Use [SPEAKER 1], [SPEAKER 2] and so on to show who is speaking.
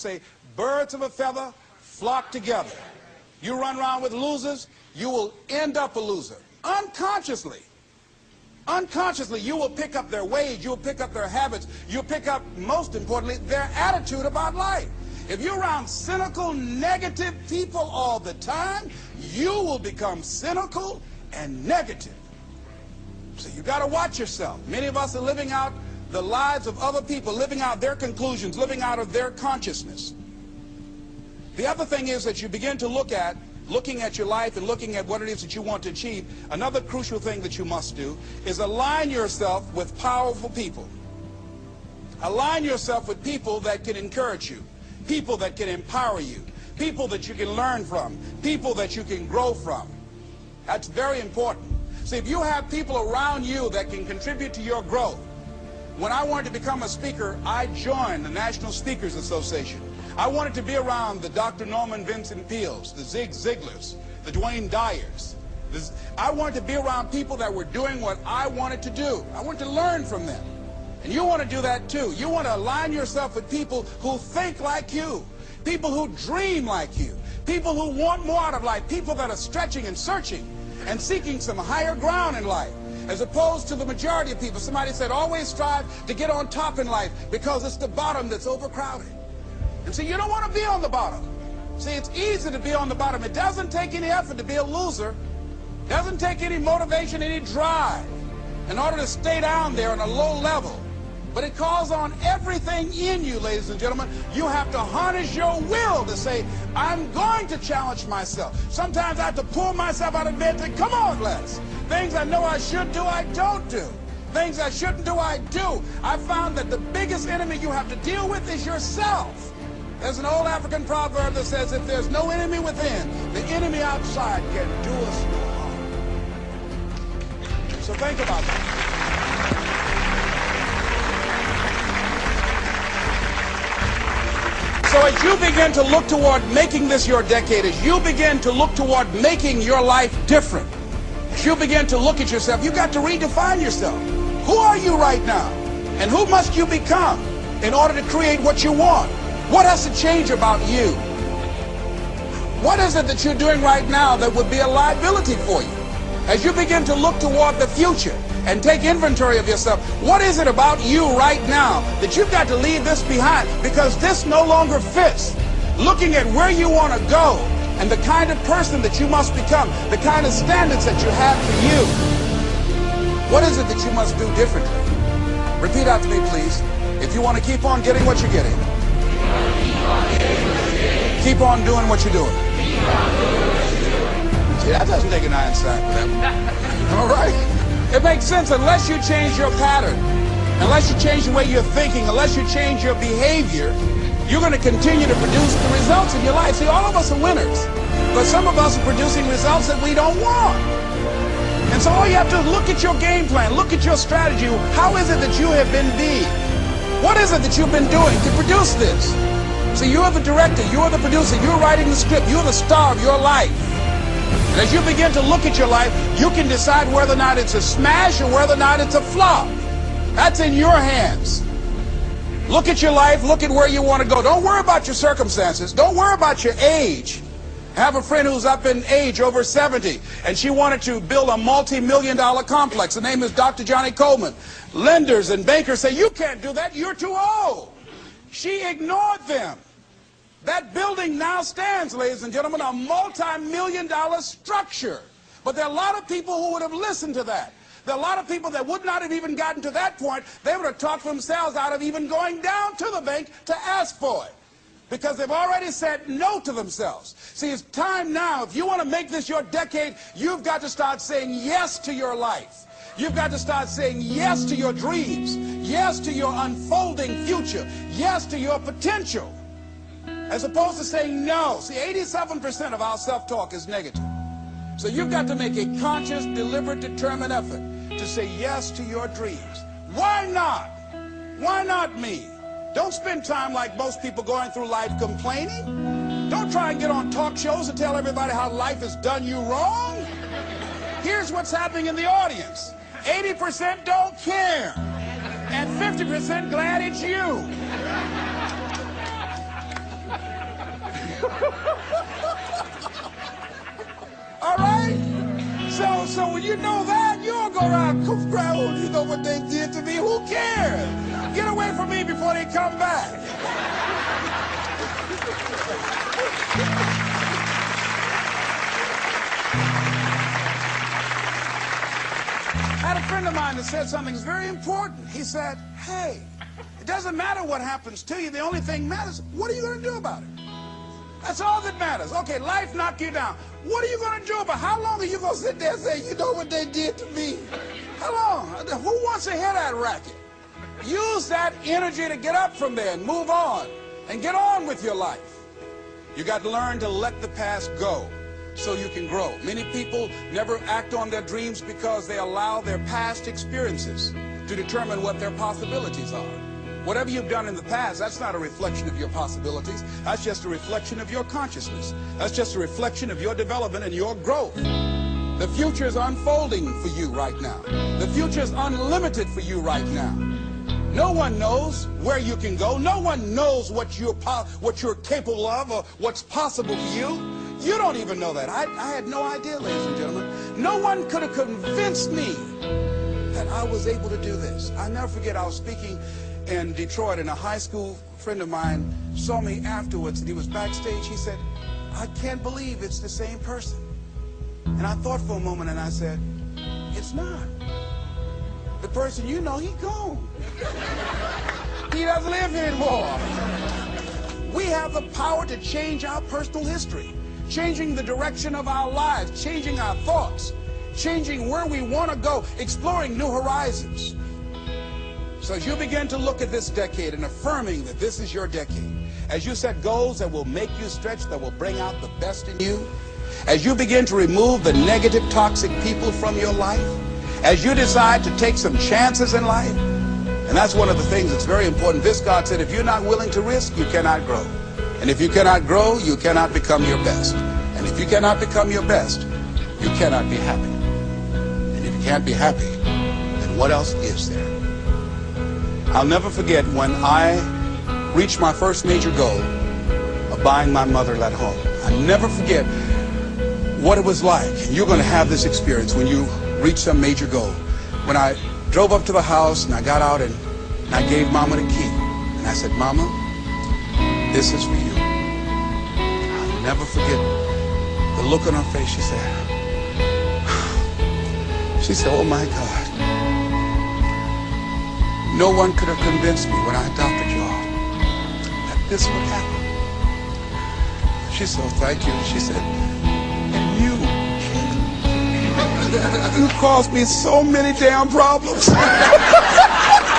[SPEAKER 1] say, birds of a feather flock together. You run around with losers, you will end up a loser. Unconsciously. Unconsciously, you will pick up their ways, you'll pick up their habits, you'll pick up, most importantly, their attitude about life. If you're around cynical, negative people all the time, you will become cynical and negative. So you got to watch yourself. Many of us are living out the lives of other people, living out their conclusions, living out of their consciousness. The other thing is that you begin to look at, looking at your life and looking at what it is that you want to achieve, another crucial thing that you must do is align yourself with powerful people. Align yourself with people that can encourage you, people that can empower you, people that you can learn from, people that you can grow from. That's very important. See, if you have people around you that can contribute to your growth, when I wanted to become a speaker, I joined the National Speakers Association. I wanted to be around the Dr. Norman Vincent Peales, the Zig Ziglars, the Wayne Dyers. This, I wanted to be around people that were doing what I wanted to do. I wanted to learn from them. And you want to do that too. You want to align yourself with people who think like you, people who dream like you, people who want more out of life, people that are stretching and searching and seeking some higher ground in life. As opposed to the majority of people. Somebody said, always strive to get on top in life because it's the bottom that's overcrowded. And so you don't want to be on the bottom. See, it's easy to be on the bottom. It doesn't take any effort to be a loser. It doesn't take any motivation, any drive in order to stay down there on a low level. But it calls on everything in you, ladies and gentlemen. You have to harness your will to say, I'm going to challenge myself. Sometimes I have to pull myself out of bed and say, come on, Les. Things I know I should do, I don't do. Things I shouldn't do, I do. I found that the biggest enemy you have to deal with is yourself. There's an old African proverb that says, if there's no enemy within, the enemy outside can do us no harm. So think about that. So as you begin to look toward making this your decade, as you begin to look toward making your life different, as you begin to look at yourself, you've got to redefine yourself. Who are you right now? And who must you become in order to create what you want? What has to change about you? What is it that you're doing right now that would be a liability for you? As you begin to look toward the future, and take inventory of yourself. What is it about you right now that you've got to leave this behind because this no longer fits? Looking at where you want to go and the kind of person that you must become, the kind of standards that you have for you. What is it that you must do differently? Repeat to me, please. If you want to keep on getting what you're getting, keep on doing what you're doing. See, that doesn't take an Einstein for them. All right? It makes sense unless you change your pattern, unless you change the way you're thinking, unless you change your behavior, you're going to continue to produce the results in your life. See, all of us are winners, but some of us are producing results that we don't want. And so all you have to look at your game plan, look at your strategy. How is it that you have been being? What is it that you've been doing to produce this? So you're the director, you're the producer, you're writing the script, you're the star of your life. And as you begin to look at your life, you can decide whether or not it's a smash or whether or not it's a flop. That's in your hands. Look at your life, look at where you want to go. Don't worry about your circumstances. Don't worry about your age. I have a friend who's up in age, over 70, and she wanted to build a multi-million dollar complex. The name is Dr. Johnnie Colemon. Lenders and bankers say, you can't do that, you're too old. She ignored them. That building now stands, ladies and gentlemen, a multi-million dollar structure. But there are a lot of people who would have listened to that. There are a lot of people that would not have even gotten to that point. They would have talked themselves out of even going down to the bank to ask for it. Because they've already said no to themselves. See, it's time now. If you want to make this your decade, you've got to start saying yes to your life. You've got to start saying yes to your dreams, yes to your unfolding future, yes to your potential as opposed to saying no. See, 87% of our self-talk is negative. So you've got to make a conscious, deliberate, determined effort to say yes to your dreams. Why not? Why not me? Don't spend time like most people going through life complaining. Don't try and get on talk shows and tell everybody how life has done you wrong. Here's what's happening in the audience. 80% don't care. And 50% glad it's you. All right? So, so when you know that, you don't go around crying, oh, you know what they did to me. Who cares? Get away from me before they come back. I had a friend of mine that said something very important. He said, hey, it doesn't matter what happens to you. The only thing matters, what are you going to do about it? That's all that matters. Okay, life knocked you down. What are you going to do about? How long are you going to sit there and say, you know what they did to me? How long? Who wants to hear that racket? Use that energy to get up from there and move on and get on with your life. You got to learn to let the past go so you can grow. Many people never act on their dreams because they allow their past experiences to determine what their possibilities are. Whatever you've done in the past, that's not a reflection of your possibilities. That's just a reflection of your consciousness. That's just a reflection of your development and your growth. The future is unfolding for you right now. The future is unlimited for you right now. No one knows where you can go. No one knows what you're, what you're capable of or what's possible for you. You don't even know that. I, I had no idea, ladies and gentlemen. No one could have convinced me that I was able to do this. I never forget, I was speaking in Detroit, and a high school friend of mine saw me afterwards, and he was backstage. He said, I can't believe it's the same person. And I thought for a moment, and I said, it's not. The person you know, he's gone. he doesn't live here anymore. We have the power to change our personal history, changing the direction of our lives, changing our thoughts, changing where we want to go, exploring new horizons. So as you begin to look at this decade and affirming that this is your decade, as you set goals that will make you stretch, that will bring out the best in you, as you begin to remove the negative, toxic people from your life, as you decide to take some chances in life, and that's one of the things that's very important. This God said, if you're not willing to risk, you cannot grow. And if you cannot grow, you cannot become your best. And if you cannot become your best, you cannot be happy. And if you can't be happy, then what else is there? I'll never forget when I reached my first major goal of buying my mother that home. I never forget what it was like. You're going to have this experience when you reach some major goal. When I drove up to the house and I got out and, and I gave Mama the key. And I said, Mama, this is for you. I'll never forget the look on her face. She said, she said, oh my God. No one could have convinced me when I adopted you all that this would happen. She said, oh, thank you. She said, and you, you caused me so many damn problems.